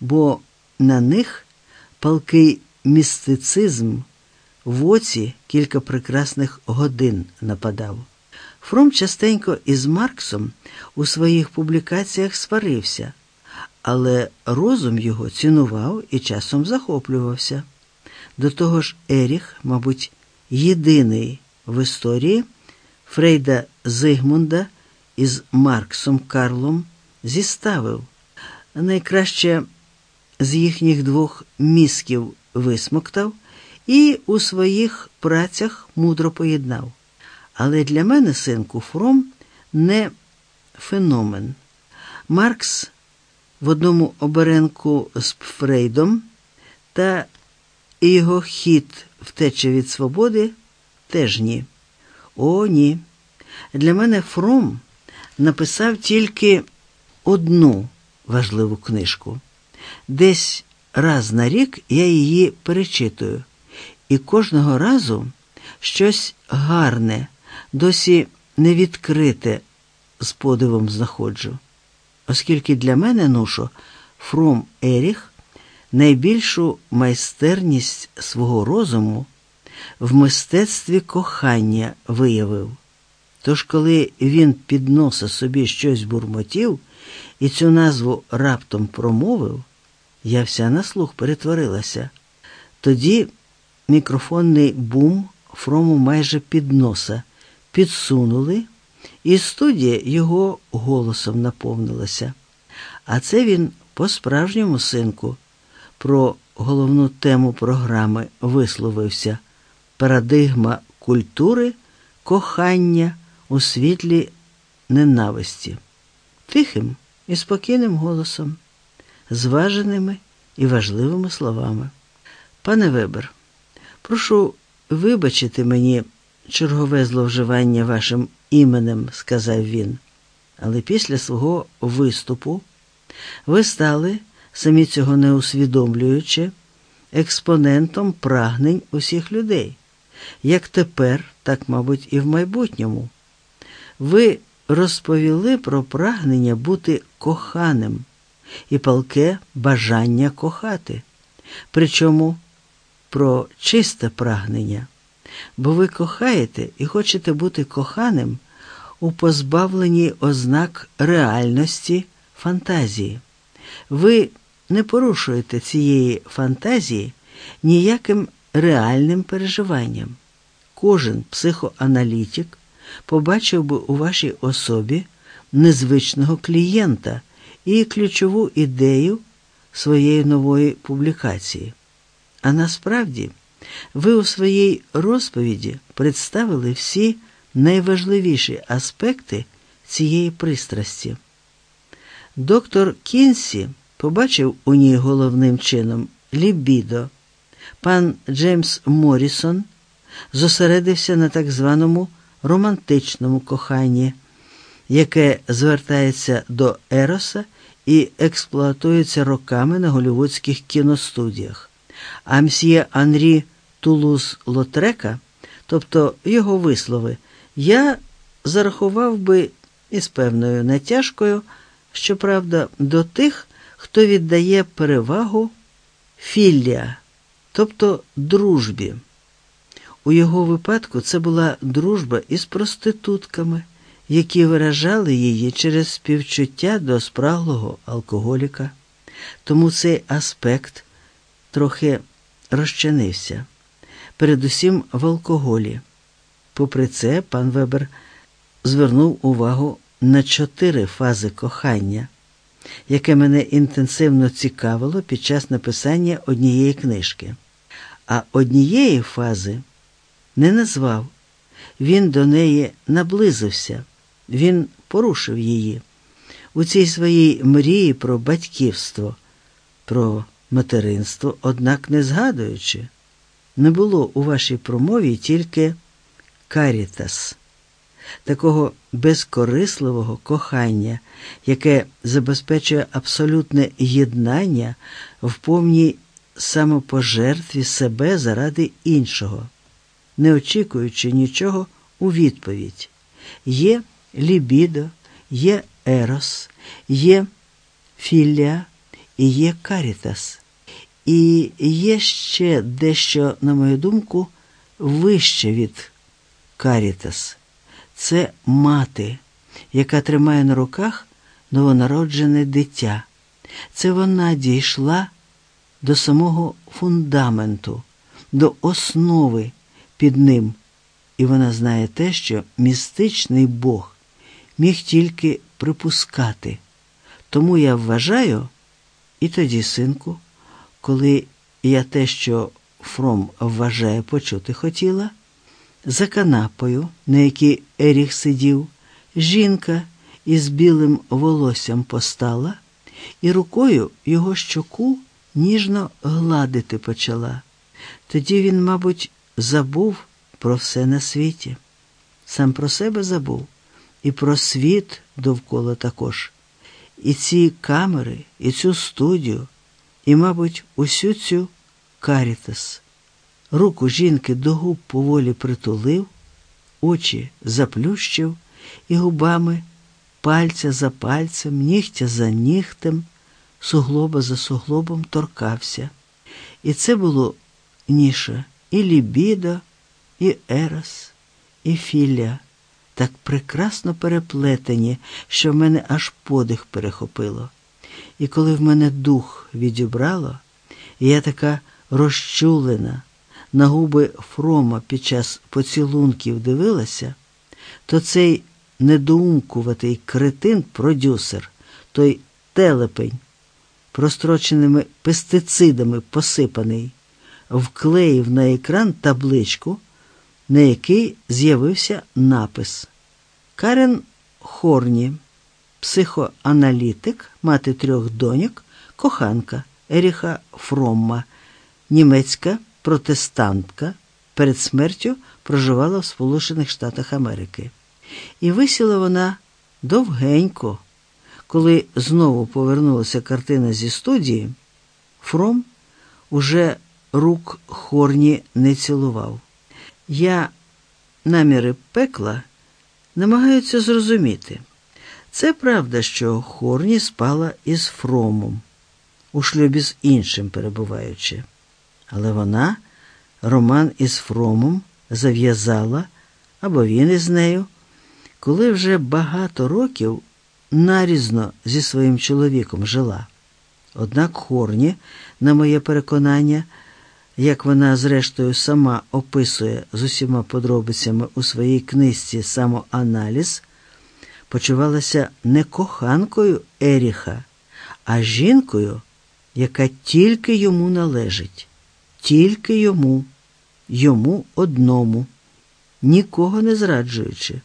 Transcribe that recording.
бо на них палкий містицизм в оці кілька прекрасних годин нападав. Фром частенько із Марксом у своїх публікаціях сварився, але розум його цінував і часом захоплювався. До того ж, Еріх, мабуть, єдиний в історії Фрейда Зигмунда із Марксом Карлом зіставив. Найкраще з їхніх двох мізків висмоктав і у своїх працях мудро поєднав. Але для мене, синку, Фром не феномен. Маркс в одному оберенку з Фрейдом та його хід втеча від свободи теж ні. О, ні. Для мене Фром написав тільки одну важливу книжку. Десь раз на рік я її перечитую, і кожного разу щось гарне, досі не відкрите з подивом знаходжу. Оскільки для мене, нушо, Фром Еріх найбільшу майстерність свого розуму в мистецтві кохання виявив. Тож, коли він підносив собі щось бурмотів і цю назву раптом промовив, я вся на слух перетворилася. Тоді мікрофонний бум Фрому майже під носа підсунули, і студія його голосом наповнилася. А це він по-справжньому синку про головну тему програми висловився парадигма культури, кохання у світлі ненависті, тихим і спокійним голосом, зваженими і важливими словами. Пане Вебер, прошу вибачити мені чергове зловживання вашим іменем, сказав він, але після свого виступу ви стали, самі цього не усвідомлюючи, експонентом прагнень усіх людей, як тепер, так, мабуть, і в майбутньому. Ви розповіли про прагнення бути коханим і палке бажання кохати, причому про чисте прагнення, бо ви кохаєте і хочете бути коханим у позбавленні ознак реальності фантазії. Ви не порушуєте цієї фантазії ніяким реальним переживанням. Кожен психоаналітик побачив би у вашій особі незвичного клієнта і ключову ідею своєї нової публікації. А насправді ви у своїй розповіді представили всі найважливіші аспекти цієї пристрасті. Доктор Кінсі побачив у ній головним чином лібідо. Пан Джеймс Морісон зосередився на так званому романтичному коханні, яке звертається до Ероса і експлуатується роками на голівудських кіностудіях. А мсьє Анрі Тулуз Лотрека, тобто його вислови, я зарахував би із певною натяжкою, щоправда, до тих, хто віддає перевагу філія, тобто дружбі. У його випадку це була дружба із проститутками, які виражали її через співчуття до спраглого алкоголіка. Тому цей аспект трохи розчинився, передусім в алкоголі. Попри це, пан Вебер звернув увагу на чотири фази кохання, яке мене інтенсивно цікавило під час написання однієї книжки. А однієї фази не назвав, він до неї наблизився, він порушив її у цій своїй мрії про батьківство, про материнство, однак не згадуючи, не було у вашій промові тільки карітас, такого безкорисливого кохання, яке забезпечує абсолютне єднання в повній самопожертві себе заради іншого, не очікуючи нічого у відповідь. Є лібідо, є ерос, є філія і є Карітас. І є ще дещо, на мою думку, вище від Карітас. Це мати, яка тримає на руках новонароджене дитя. Це вона дійшла до самого фундаменту, до основи під ним. І вона знає те, що містичний Бог міг тільки припускати. Тому я вважаю, і тоді, синку, коли я те, що Фром вважає почути хотіла, за канапою, на якій Еріх сидів, жінка із білим волоссям постала і рукою його щоку ніжно гладити почала. Тоді він, мабуть, забув про все на світі. Сам про себе забув, і про світ довкола також. І ці камери, і цю студію, і, мабуть, усю цю карітас. Руку жінки до губ поволі притулив, очі заплющив і губами, пальця за пальцем, нігтя за нігтем, суглоба за суглобом торкався. І це було ніша і лібідо, і ерос, і філя, так прекрасно переплетені, що в мене аж подих перехопило. І коли в мене дух відібрало, я така розчулена, на губи Фрома під час поцілунків дивилася, то цей недоумкуватий кретин продюсер, той телепень, простроченими пестицидами посипаний, вклеїв на екран табличку, на який з'явився напис Карен Хорні, психоаналітик, мати трьох доньок, коханка Еріха Фромма, німецька протестантка, перед смертю проживала в Сполучених Штатах Америки. І висіла вона довгенько. Коли знову повернулася картина зі студії, Фром уже рук хорні не цілував. Я наміри пекла намагаються зрозуміти. Це правда, що хорні спала із Фромом, у шлюбі з іншим перебуваючи. Але вона роман із Фромом зав'язала або він із нею, коли вже багато років нарізно зі своїм чоловіком жила. Однак Хорні, на моє переконання, як вона, зрештою, сама описує з усіма подробицями у своїй книжці самоаналіз, почувалася не коханкою Еріха, а жінкою, яка тільки йому належить, тільки йому, йому одному, нікого не зраджуючи.